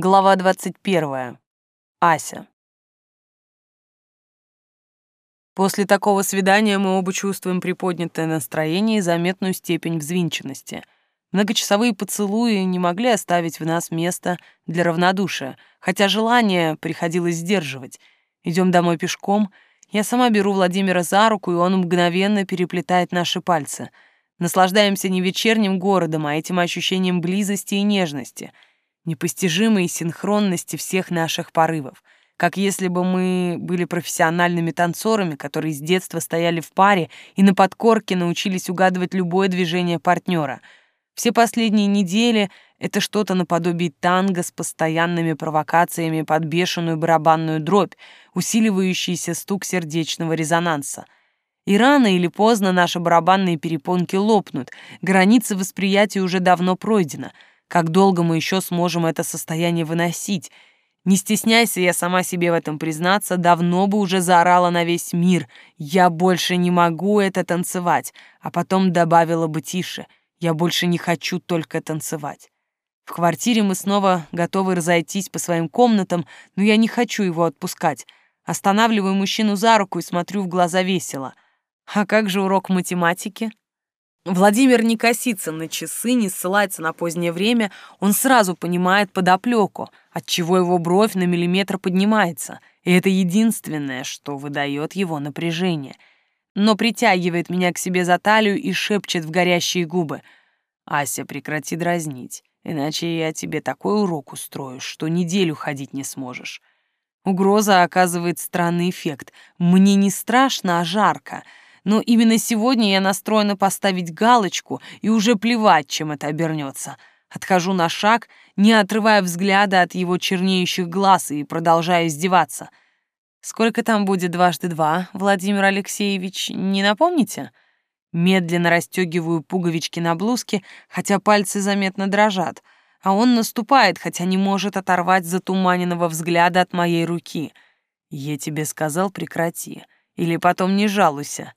Глава 21. Ася. После такого свидания мы оба чувствуем приподнятое настроение и заметную степень взвинченности. Многочасовые поцелуи не могли оставить в нас места для равнодушия, хотя желание приходилось сдерживать. Идем домой пешком. Я сама беру Владимира за руку, и он мгновенно переплетает наши пальцы. Наслаждаемся не вечерним городом, а этим ощущением близости и нежности — непостижимой синхронности всех наших порывов, как если бы мы были профессиональными танцорами, которые с детства стояли в паре и на подкорке научились угадывать любое движение партнера. Все последние недели — это что-то наподобие танго с постоянными провокациями под бешеную барабанную дробь, усиливающийся стук сердечного резонанса — и рано или поздно наши барабанные перепонки лопнут, границы восприятия уже давно пройдена — как долго мы еще сможем это состояние выносить? Не стесняйся я сама себе в этом признаться, давно бы уже заорала на весь мир. Я больше не могу это танцевать. А потом добавила бы тише. Я больше не хочу только танцевать. В квартире мы снова готовы разойтись по своим комнатам, но я не хочу его отпускать. Останавливаю мужчину за руку и смотрю в глаза весело. А как же урок математики? Владимир не косится на часы, не ссылается на позднее время, он сразу понимает подоплеку, отчего его бровь на миллиметр поднимается, и это единственное, что выдает его напряжение. Но притягивает меня к себе за талию и шепчет в горящие губы. «Ася, прекрати дразнить, иначе я тебе такой урок устрою, что неделю ходить не сможешь». Угроза оказывает странный эффект. Мне не страшно, а жарко — но именно сегодня я настроена поставить галочку и уже плевать, чем это обернется. Отхожу на шаг, не отрывая взгляда от его чернеющих глаз и продолжаю издеваться. «Сколько там будет дважды два, Владимир Алексеевич, не напомните?» Медленно расстегиваю пуговички на блузке, хотя пальцы заметно дрожат, а он наступает, хотя не может оторвать затуманенного взгляда от моей руки. «Я тебе сказал, прекрати, или потом не жалуйся».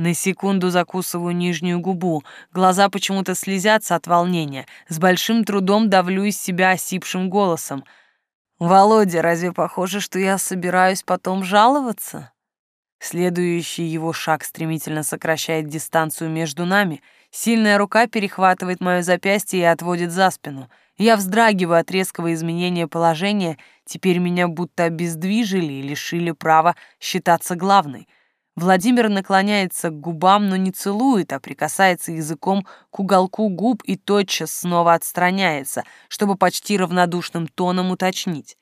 На секунду закусываю нижнюю губу, глаза почему-то слезятся от волнения, с большим трудом давлю из себя осипшим голосом. «Володя, разве похоже, что я собираюсь потом жаловаться?» Следующий его шаг стремительно сокращает дистанцию между нами, сильная рука перехватывает мое запястье и отводит за спину. Я вздрагиваю от резкого изменения положения, теперь меня будто обездвижили и лишили права считаться главной — Владимир наклоняется к губам, но не целует, а прикасается языком к уголку губ и тотчас снова отстраняется, чтобы почти равнодушным тоном уточнить.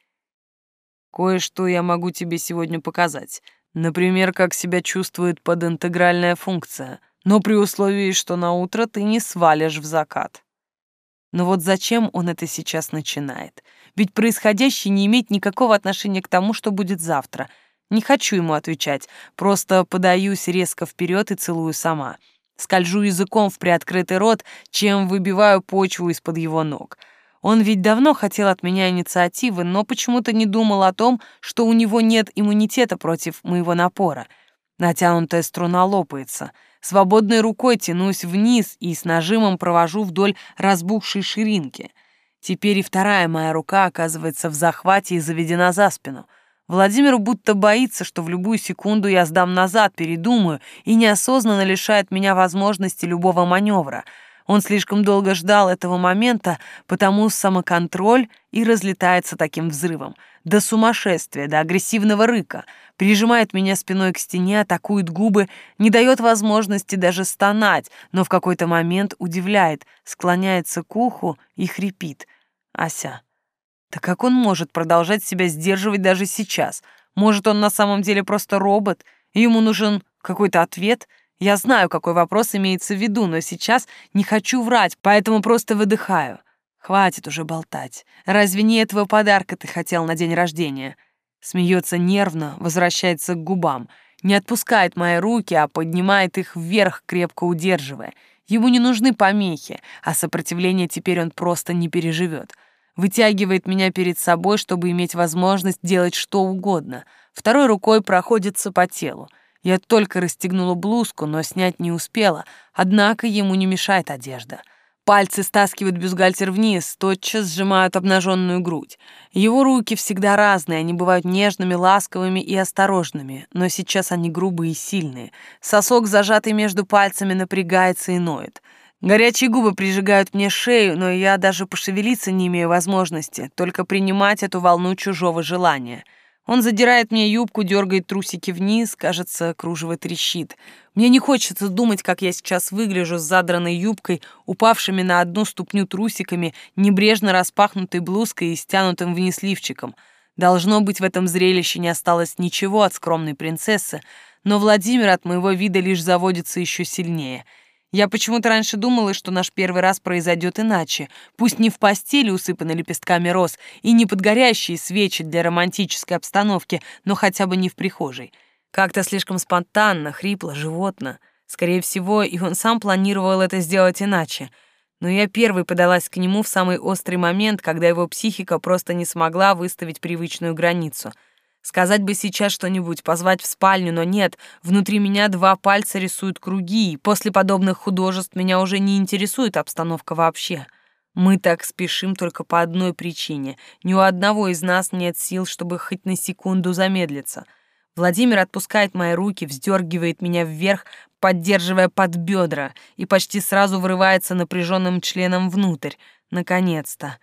«Кое-что я могу тебе сегодня показать. Например, как себя чувствует подинтегральная функция, но при условии, что на утро ты не свалишь в закат». Но вот зачем он это сейчас начинает? Ведь происходящее не имеет никакого отношения к тому, что будет завтра — не хочу ему отвечать, просто подаюсь резко вперед и целую сама. Скольжу языком в приоткрытый рот, чем выбиваю почву из-под его ног. Он ведь давно хотел от меня инициативы, но почему-то не думал о том, что у него нет иммунитета против моего напора. Натянутая струна лопается. Свободной рукой тянусь вниз и с нажимом провожу вдоль разбухшей ширинки. Теперь и вторая моя рука оказывается в захвате и заведена за спину — Владимиру будто боится, что в любую секунду я сдам назад, передумаю, и неосознанно лишает меня возможности любого маневра. Он слишком долго ждал этого момента, потому самоконтроль и разлетается таким взрывом. До сумасшествия, до агрессивного рыка. Прижимает меня спиной к стене, атакует губы, не дает возможности даже стонать, но в какой-то момент удивляет, склоняется к уху и хрипит. «Ася, так как он может продолжать себя сдерживать даже сейчас? Может, он на самом деле просто робот, ему нужен какой-то ответ? Я знаю, какой вопрос имеется в виду, но сейчас не хочу врать, поэтому просто выдыхаю. Хватит уже болтать. Разве не этого подарка ты хотел на день рождения? Смеется нервно, возвращается к губам. Не отпускает мои руки, а поднимает их вверх, крепко удерживая. Ему не нужны помехи, а сопротивление теперь он просто не переживет вытягивает меня перед собой, чтобы иметь возможность делать что угодно. Второй рукой проходится по телу. Я только расстегнула блузку, но снять не успела, однако ему не мешает одежда. Пальцы стаскивают бюстгальтер вниз, тотчас сжимают обнаженную грудь. Его руки всегда разные, они бывают нежными, ласковыми и осторожными, но сейчас они грубые и сильные. Сосок, зажатый между пальцами, напрягается и ноет. Горячие губы прижигают мне шею, но я даже пошевелиться не имею возможности, только принимать эту волну чужого желания — он задирает мне юбку, дергает трусики вниз, кажется, кружево трещит. Мне не хочется думать, как я сейчас выгляжу с задранной юбкой, упавшими на одну ступню трусиками, небрежно распахнутой блузкой и стянутым вниз лифчиком. Должно быть, в этом зрелище не осталось ничего от скромной принцессы, но Владимир от моего вида лишь заводится еще сильнее — я почему-то раньше думала, что наш первый раз произойдет иначе. Пусть не в постели, усыпанной лепестками роз, и не под горящие свечи для романтической обстановки, но хотя бы не в прихожей. Как-то слишком спонтанно, хрипло, животно. Скорее всего, и он сам планировал это сделать иначе. Но я первой подалась к нему в самый острый момент, когда его психика просто не смогла выставить привычную границу — Сказать бы сейчас что-нибудь, позвать в спальню, но нет. Внутри меня два пальца рисуют круги, и после подобных художеств меня уже не интересует обстановка вообще. Мы так спешим только по одной причине. Ни у одного из нас нет сил, чтобы хоть на секунду замедлиться. Владимир отпускает мои руки, вздергивает меня вверх, поддерживая под бедра, и почти сразу врывается напряженным членом внутрь. Наконец-то.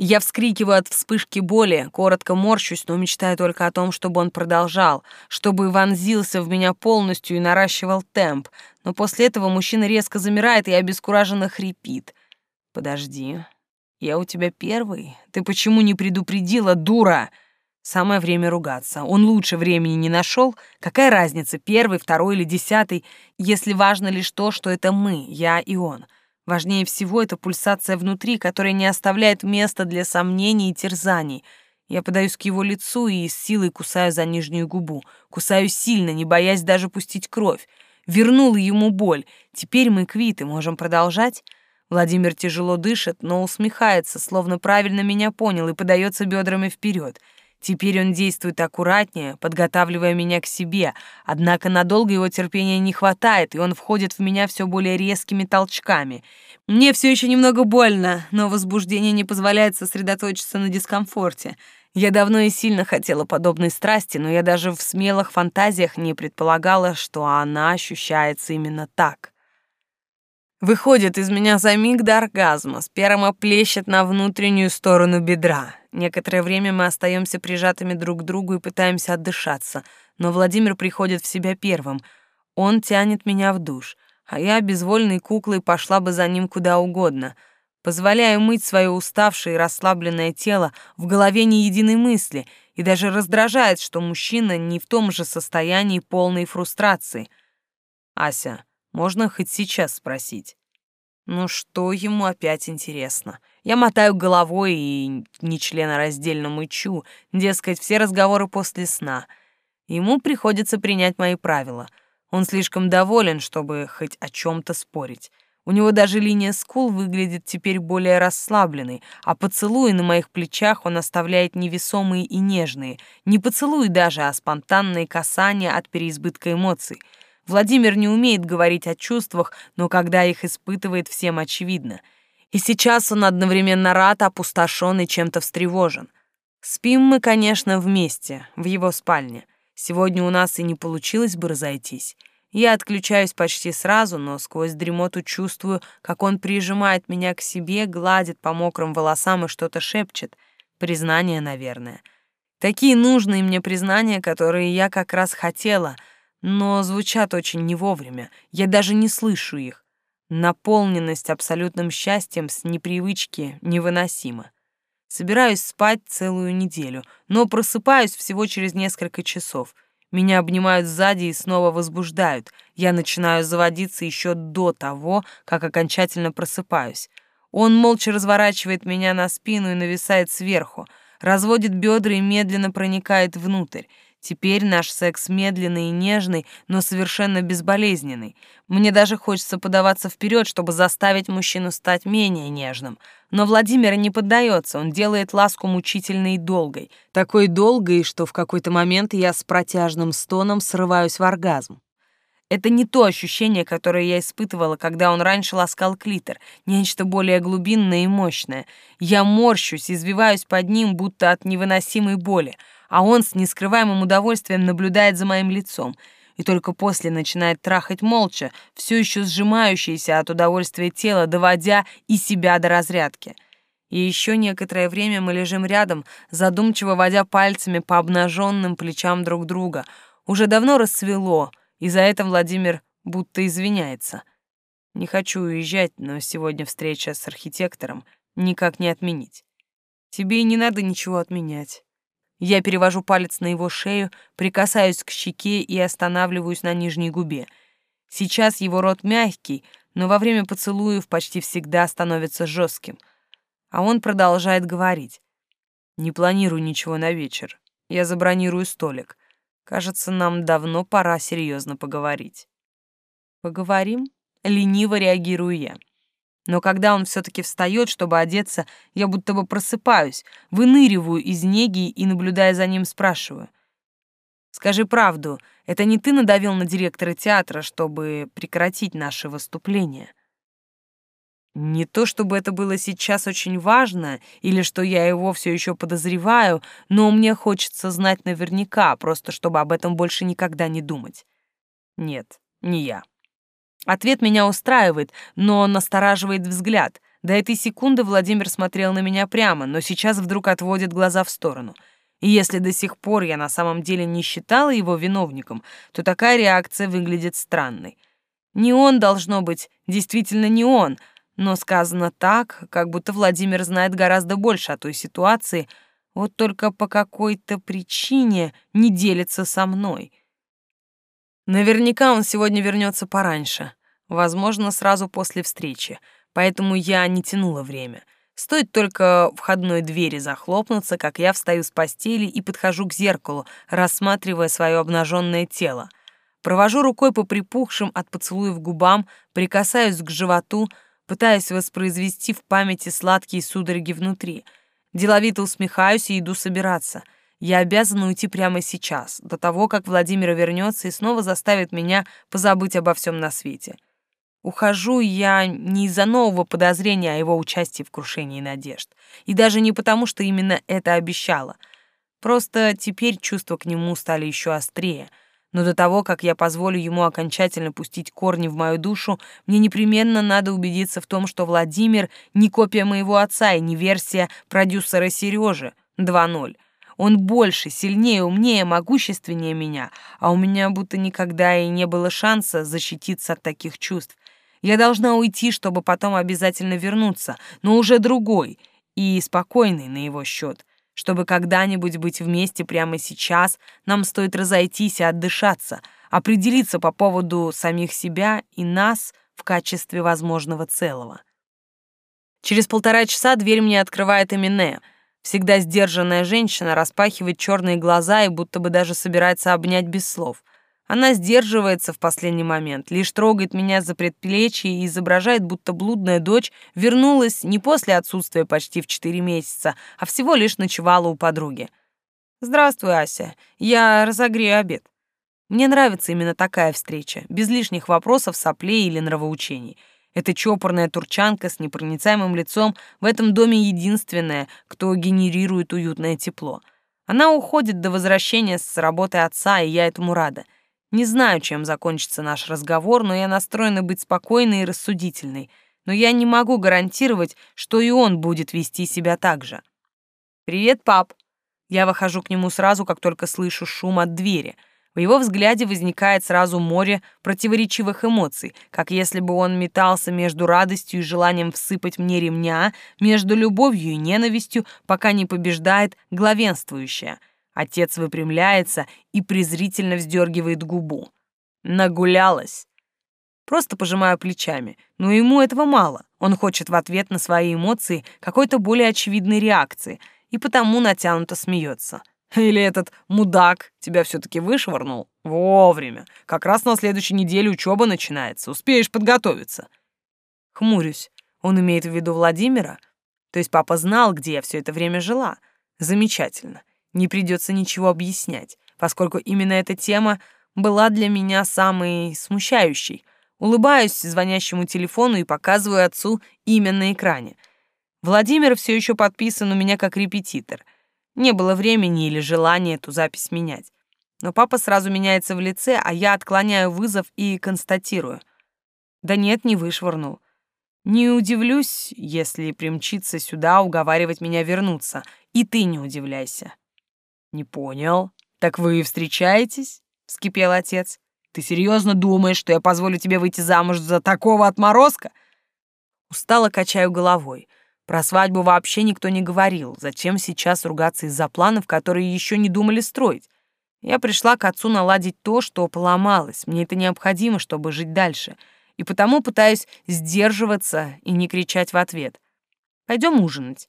Я вскрикиваю от вспышки боли, коротко морщусь, но мечтаю только о том, чтобы он продолжал, чтобы вонзился в меня полностью и наращивал темп. Но после этого мужчина резко замирает и обескураженно хрипит. «Подожди, я у тебя первый? Ты почему не предупредила, дура?» Самое время ругаться. Он лучше времени не нашел. Какая разница, первый, второй или десятый, если важно лишь то, что это мы, я и он — Важнее всего эта пульсация внутри, которая не оставляет места для сомнений и терзаний. Я подаюсь к его лицу и с силой кусаю за нижнюю губу. Кусаю сильно, не боясь даже пустить кровь. Вернула ему боль. Теперь мы квиты, можем продолжать? Владимир тяжело дышит, но усмехается, словно правильно меня понял и подается бедрами вперед. Теперь он действует аккуратнее, подготавливая меня к себе, однако надолго его терпения не хватает, и он входит в меня все более резкими толчками. Мне все еще немного больно, но возбуждение не позволяет сосредоточиться на дискомфорте. Я давно и сильно хотела подобной страсти, но я даже в смелых фантазиях не предполагала, что она ощущается именно так. Выходит из меня за миг до оргазма, сперма плещет на внутреннюю сторону бедра. Некоторое время мы остаемся прижатыми друг к другу и пытаемся отдышаться, но Владимир приходит в себя первым. Он тянет меня в душ, а я безвольной куклой пошла бы за ним куда угодно. Позволяю мыть свое уставшее и расслабленное тело, в голове ни единой мысли, и даже раздражает, что мужчина не в том же состоянии полной фрустрации. «Ася, можно хоть сейчас спросить?» Ну что ему опять интересно? Я мотаю головой и нечленораздельно мычу, дескать, все разговоры после сна. Ему приходится принять мои правила. Он слишком доволен, чтобы хоть о чем-то спорить. У него даже линия скул выглядит теперь более расслабленной, а поцелуи на моих плечах он оставляет невесомые и нежные. Не поцелуи даже, а спонтанные касания от переизбытка эмоций — Владимир не умеет говорить о чувствах, но когда их испытывает, всем очевидно. И сейчас он одновременно рад, опустошен и чем-то встревожен. Спим мы, конечно, вместе, в его спальне. Сегодня у нас и не получилось бы разойтись. Я отключаюсь почти сразу, но сквозь дремоту чувствую, как он прижимает меня к себе, гладит по мокрым волосам и что-то шепчет. Признание, наверное. Такие нужные мне признания, которые я как раз хотела — но звучат очень не вовремя, я даже не слышу их. Наполненность абсолютным счастьем с непривычки невыносима. Собираюсь спать целую неделю, но просыпаюсь всего через несколько часов. Меня обнимают сзади и снова возбуждают. Я начинаю заводиться еще до того, как окончательно просыпаюсь. Он молча разворачивает меня на спину и нависает сверху, разводит бедра и медленно проникает внутрь. Теперь наш секс медленный и нежный, но совершенно безболезненный. Мне даже хочется подаваться вперед, чтобы заставить мужчину стать менее нежным. Но Владимир не поддается, он делает ласку мучительной и долгой. Такой долгой, что в какой-то момент я с протяжным стоном срываюсь в оргазм. Это не то ощущение, которое я испытывала, когда он раньше ласкал клитор, нечто более глубинное и мощное. Я морщусь, извиваюсь под ним, будто от невыносимой боли, а он с нескрываемым удовольствием наблюдает за моим лицом и только после начинает трахать молча, все еще сжимающееся от удовольствия тело, доводя и себя до разрядки. И еще некоторое время мы лежим рядом, задумчиво водя пальцами по обнаженным плечам друг друга. Уже давно рассвело, и за это Владимир будто извиняется. Не хочу уезжать, но сегодня встреча с архитектором никак не отменить. Тебе и не надо ничего отменять. Я перевожу палец на его шею, прикасаюсь к щеке и останавливаюсь на нижней губе. Сейчас его рот мягкий, но во время поцелуев почти всегда становится жестким. А он продолжает говорить. «Не планирую ничего на вечер. Я забронирую столик. Кажется, нам давно пора серьезно поговорить. Поговорим? Лениво реагирую я. Но когда он все-таки встает, чтобы одеться, я будто бы просыпаюсь, выныриваю из неги и, наблюдая за ним, спрашиваю. «Скажи правду, это не ты надавил на директора театра, чтобы прекратить наше выступление?» Не то чтобы это было сейчас очень важно, или что я его все еще подозреваю, но мне хочется знать наверняка, просто чтобы об этом больше никогда не думать. Нет, не я. Ответ меня устраивает, но настораживает взгляд. До этой секунды Владимир смотрел на меня прямо, но сейчас вдруг отводит глаза в сторону. И если до сих пор я на самом деле не считала его виновником, то такая реакция выглядит странной. Не он, должно быть, действительно не он — но сказано так, как будто Владимир знает гораздо больше о той ситуации, вот только по какой-то причине не делится со мной. Наверняка он сегодня вернется пораньше, возможно, сразу после встречи, поэтому я не тянула время. Стоит только входной двери захлопнуться, как я встаю с постели и подхожу к зеркалу, рассматривая свое обнаженное тело. Провожу рукой по припухшим от поцелуев губам, прикасаюсь к животу — пытаясь воспроизвести в памяти сладкие судороги внутри. Деловито усмехаюсь и иду собираться. Я обязана уйти прямо сейчас, до того, как Владимир вернется и снова заставит меня позабыть обо всем на свете. Ухожу я не из-за нового подозрения о его участии в крушении надежд. И даже не потому, что именно это обещала. Просто теперь чувства к нему стали еще острее — но до того, как я позволю ему окончательно пустить корни в мою душу, мне непременно надо убедиться в том, что Владимир не копия моего отца и не версия продюсера Сережи 2.0. Он больше, сильнее, умнее, могущественнее меня, а у меня будто никогда и не было шанса защититься от таких чувств. Я должна уйти, чтобы потом обязательно вернуться, но уже другой и спокойный на его счет. Чтобы когда-нибудь быть вместе прямо сейчас, нам стоит разойтись и отдышаться, определиться по поводу самих себя и нас в качестве возможного целого. Через полтора часа дверь мне открывает Эмине. Всегда сдержанная женщина распахивает черные глаза и будто бы даже собирается обнять без слов — она сдерживается в последний момент, лишь трогает меня за предплечье и изображает, будто блудная дочь вернулась не после отсутствия почти в четыре месяца, а всего лишь ночевала у подруги. «Здравствуй, Ася. Я разогрею обед». Мне нравится именно такая встреча, без лишних вопросов, соплей или нравоучений. Эта чопорная турчанка с непроницаемым лицом в этом доме единственная, кто генерирует уютное тепло. Она уходит до возвращения с работы отца, и я этому рада — не знаю, чем закончится наш разговор, но я настроена быть спокойной и рассудительной. Но я не могу гарантировать, что и он будет вести себя так же. «Привет, пап!» Я выхожу к нему сразу, как только слышу шум от двери. В его взгляде возникает сразу море противоречивых эмоций, как если бы он метался между радостью и желанием всыпать мне ремня, между любовью и ненавистью, пока не побеждает главенствующая — Отец выпрямляется и презрительно вздергивает губу. Нагулялась. Просто пожимаю плечами, но ему этого мало. Он хочет в ответ на свои эмоции какой-то более очевидной реакции и потому натянуто смеется. Или этот мудак тебя все-таки вышвырнул? Вовремя. Как раз на следующей неделе учеба начинается. Успеешь подготовиться. Хмурюсь. Он имеет в виду Владимира? То есть папа знал, где я все это время жила? Замечательно. Не придется ничего объяснять, поскольку именно эта тема была для меня самой смущающей. Улыбаюсь звонящему телефону и показываю отцу имя на экране. Владимир все еще подписан у меня как репетитор. Не было времени или желания эту запись менять. Но папа сразу меняется в лице, а я отклоняю вызов и констатирую. Да нет, не вышвырнул. Не удивлюсь, если примчится сюда уговаривать меня вернуться. И ты не удивляйся. Не понял. Так вы встречаетесь? Вскипел отец. Ты серьезно думаешь, что я позволю тебе выйти замуж за такого отморозка? Устало качаю головой. Про свадьбу вообще никто не говорил. Зачем сейчас ругаться из-за планов, которые еще не думали строить? Я пришла к отцу наладить то, что поломалось. Мне это необходимо, чтобы жить дальше. И потому пытаюсь сдерживаться и не кричать в ответ. Пойдем ужинать.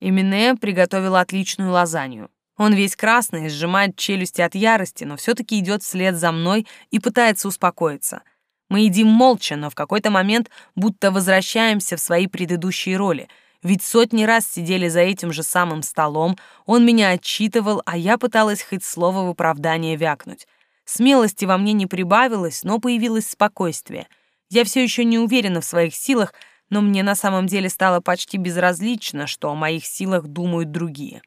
Именно приготовила отличную лазанью. Он весь красный, сжимает челюсти от ярости, но все-таки идет вслед за мной и пытается успокоиться. Мы едим молча, но в какой-то момент будто возвращаемся в свои предыдущие роли — ведь сотни раз сидели за этим же самым столом, он меня отчитывал, а я пыталась хоть слово в оправдание вякнуть. Смелости во мне не прибавилось, но появилось спокойствие. Я все еще не уверена в своих силах, но мне на самом деле стало почти безразлично, что о моих силах думают другие.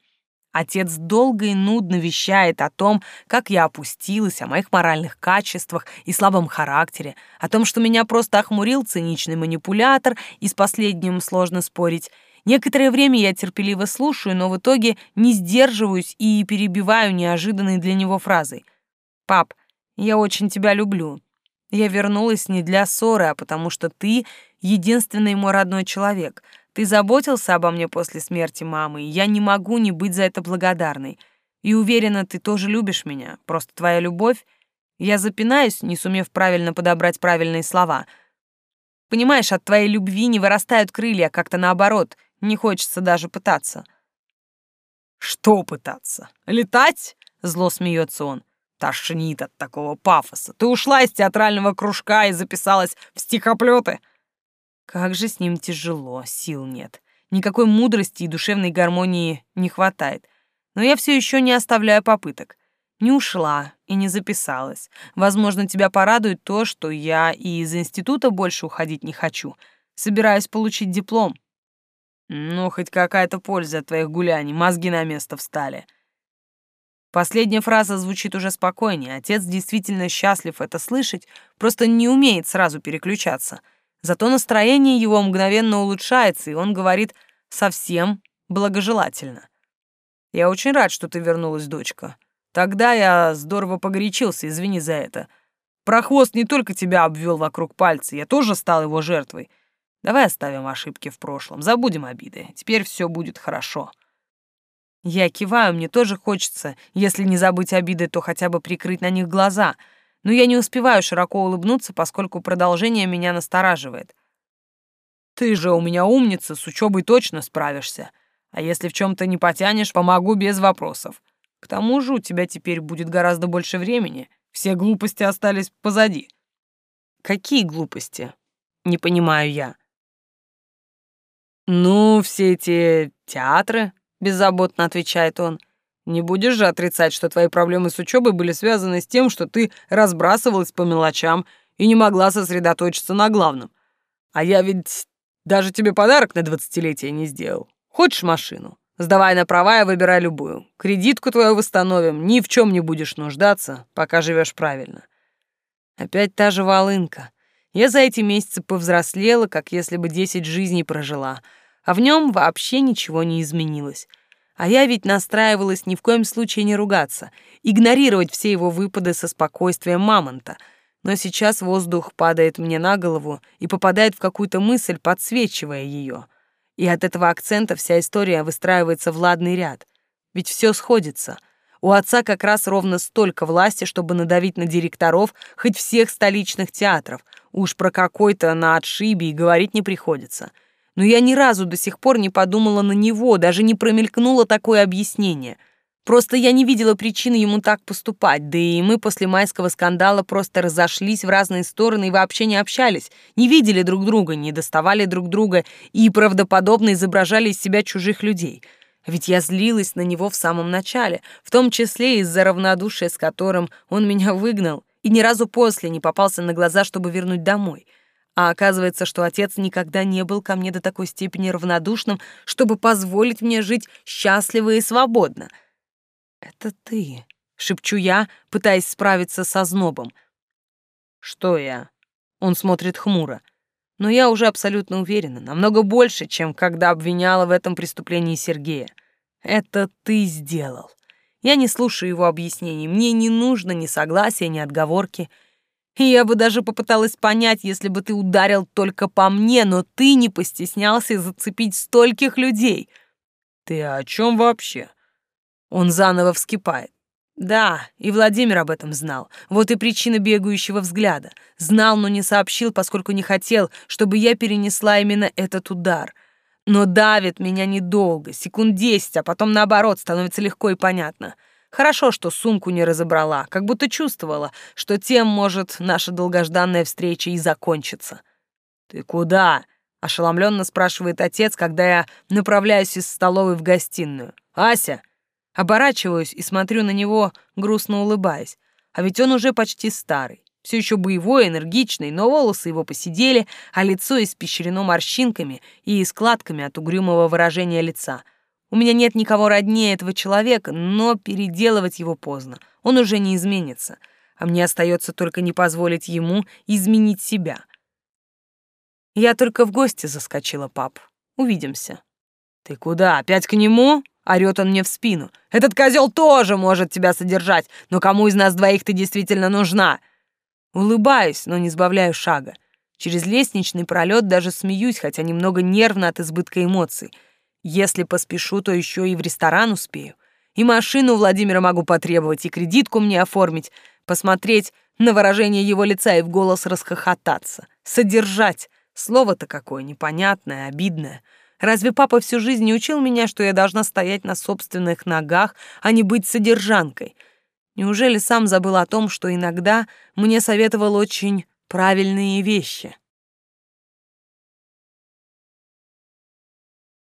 Отец долго и нудно вещает о том, как я опустилась, о моих моральных качествах и слабом характере, о том, что меня просто охмурил циничный манипулятор, и с последним сложно спорить. Некоторое время я терпеливо слушаю, но в итоге не сдерживаюсь и перебиваю неожиданной для него фразой. «Пап, я очень тебя люблю. Я вернулась не для ссоры, а потому что ты — единственный мой родной человек — ты заботился обо мне после смерти мамы, и я не могу не быть за это благодарной. И уверена, ты тоже любишь меня. Просто твоя любовь... Я запинаюсь, не сумев правильно подобрать правильные слова. Понимаешь, от твоей любви не вырастают крылья, как-то наоборот. Не хочется даже пытаться. Что пытаться? Летать? Зло смеется он. Тошнит от такого пафоса. Ты ушла из театрального кружка и записалась в стихоплеты. Как же с ним тяжело, сил нет. Никакой мудрости и душевной гармонии не хватает. Но я все еще не оставляю попыток. Не ушла и не записалась. Возможно, тебя порадует то, что я и из института больше уходить не хочу. Собираюсь получить диплом. Ну, хоть какая-то польза от твоих гуляний, мозги на место встали. Последняя фраза звучит уже спокойнее. Отец действительно счастлив это слышать, просто не умеет сразу переключаться — Зато настроение его мгновенно улучшается, и он говорит совсем благожелательно. «Я очень рад, что ты вернулась, дочка. Тогда я здорово погорячился, извини за это. Прохвост не только тебя обвел вокруг пальца, я тоже стал его жертвой. Давай оставим ошибки в прошлом, забудем обиды. Теперь все будет хорошо». Я киваю, мне тоже хочется, если не забыть обиды, то хотя бы прикрыть на них глаза — но я не успеваю широко улыбнуться, поскольку продолжение меня настораживает. «Ты же у меня умница, с учебой точно справишься. А если в чем-то не потянешь, помогу без вопросов. К тому же у тебя теперь будет гораздо больше времени. Все глупости остались позади». «Какие глупости?» «Не понимаю я». «Ну, все эти театры», — беззаботно отвечает он. Не будешь же отрицать, что твои проблемы с учебой были связаны с тем, что ты разбрасывалась по мелочам и не могла сосредоточиться на главном. А я ведь даже тебе подарок на двадцатилетие не сделал. Хочешь машину? Сдавай на права и выбирай любую. Кредитку твою восстановим, ни в чем не будешь нуждаться, пока живешь правильно. Опять та же волынка. Я за эти месяцы повзрослела, как если бы десять жизней прожила, а в нем вообще ничего не изменилось. А я ведь настраивалась ни в коем случае не ругаться, игнорировать все его выпады со спокойствием мамонта. Но сейчас воздух падает мне на голову и попадает в какую-то мысль, подсвечивая ее. И от этого акцента вся история выстраивается в ладный ряд. Ведь все сходится. У отца как раз ровно столько власти, чтобы надавить на директоров хоть всех столичных театров. Уж про какой-то на отшибе и говорить не приходится — но я ни разу до сих пор не подумала на него, даже не промелькнуло такое объяснение. Просто я не видела причины ему так поступать, да и мы после майского скандала просто разошлись в разные стороны и вообще не общались, не видели друг друга, не доставали друг друга и правдоподобно изображали из себя чужих людей. Ведь я злилась на него в самом начале, в том числе из-за равнодушия, с которым он меня выгнал, и ни разу после не попался на глаза, чтобы вернуть домой. А оказывается, что отец никогда не был ко мне до такой степени равнодушным, чтобы позволить мне жить счастливо и свободно. «Это ты», — шепчу я, пытаясь справиться со знобом. «Что я?» Он смотрит хмуро. Но я уже абсолютно уверена, намного больше, чем когда обвиняла в этом преступлении Сергея. Это ты сделал. Я не слушаю его объяснений. Мне не нужно ни согласия, ни отговорки. Я бы даже попыталась понять, если бы ты ударил только по мне, но ты не постеснялся зацепить стольких людей. Ты о чем вообще? Он заново вскипает. Да, и Владимир об этом знал. Вот и причина бегающего взгляда. Знал, но не сообщил, поскольку не хотел, чтобы я перенесла именно этот удар. Но давит меня недолго, секунд десять, а потом наоборот становится легко и понятно. Хорошо, что сумку не разобрала, как будто чувствовала, что тем может наша долгожданная встреча и закончиться. «Ты куда?» — ошеломленно спрашивает отец, когда я направляюсь из столовой в гостиную. «Ася, Оборачиваюсь и смотрю на него, грустно улыбаясь. А ведь он уже почти старый. Все еще боевой, энергичный, но волосы его посидели, а лицо испещрено морщинками и складками от угрюмого выражения лица. У меня нет никого роднее этого человека, но переделывать его поздно. Он уже не изменится. А мне остается только не позволить ему изменить себя. Я только в гости заскочила, пап. Увидимся. Ты куда? Опять к нему? Орёт он мне в спину. «Этот козел тоже может тебя содержать, но кому из нас двоих ты действительно нужна?» Улыбаюсь, но не сбавляю шага. Через лестничный пролет даже смеюсь, хотя немного нервно от избытка эмоций. Если поспешу, то еще и в ресторан успею. И машину Владимира могу потребовать, и кредитку мне оформить, посмотреть на выражение его лица и в голос расхохотаться. Содержать. Слово-то какое непонятное, обидное. Разве папа всю жизнь не учил меня, что я должна стоять на собственных ногах, а не быть содержанкой? Неужели сам забыл о том, что иногда мне советовал очень правильные вещи?»